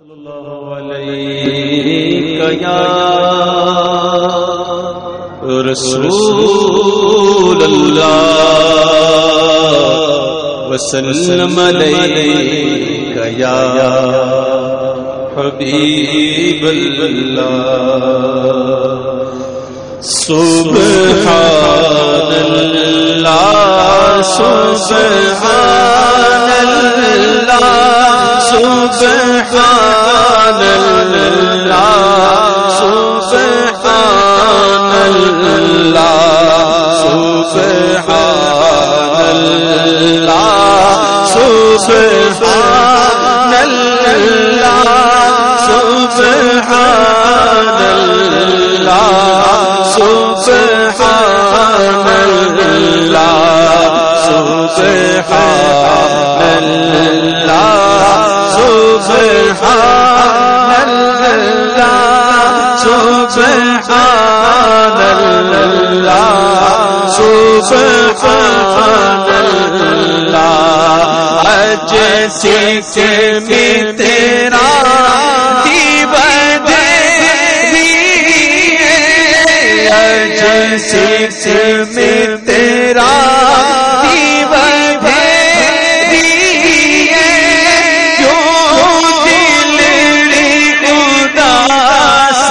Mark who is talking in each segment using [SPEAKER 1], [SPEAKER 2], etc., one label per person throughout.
[SPEAKER 1] صلی اللہ علیہ یا رسول اللہ وسلم علیک یا حبیب اللہ سبحان اللہ سبحان سبحان اللہ سبحان اللہ سبحان اللہ سبحان اللہ سبحان اللہ سبحان اللہ سبحان اللہ جیسے کہ میں تیرا جیسے سے میں تیرا کیوں دل اداس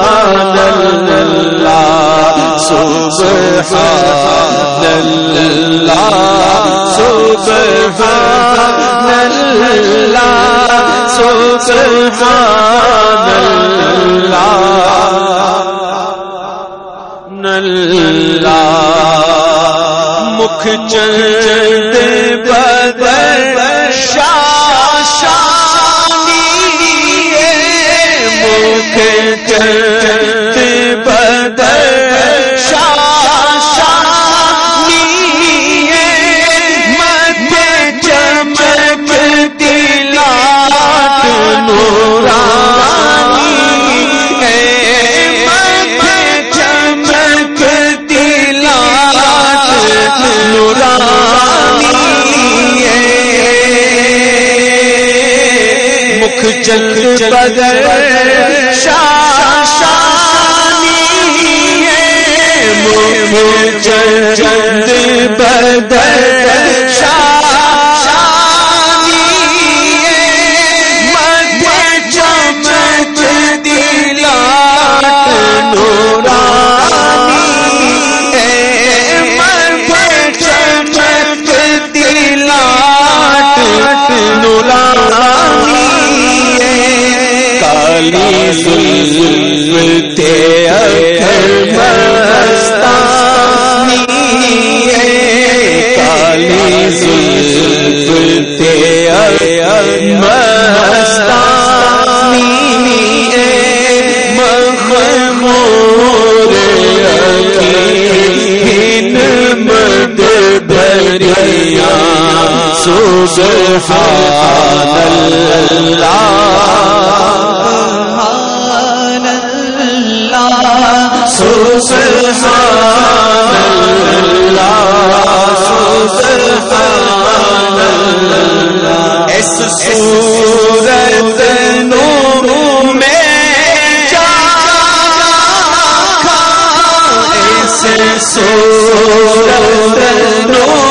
[SPEAKER 1] سبحان اللہ سبحان اللہ سبحان اللہ اللہ مکھ چل بدر شانی ہے مجھے جد بدر سبحان اللہ سبحان اللہ سبحان اللہ اس صورت نور میں جاکھا اس صورت نور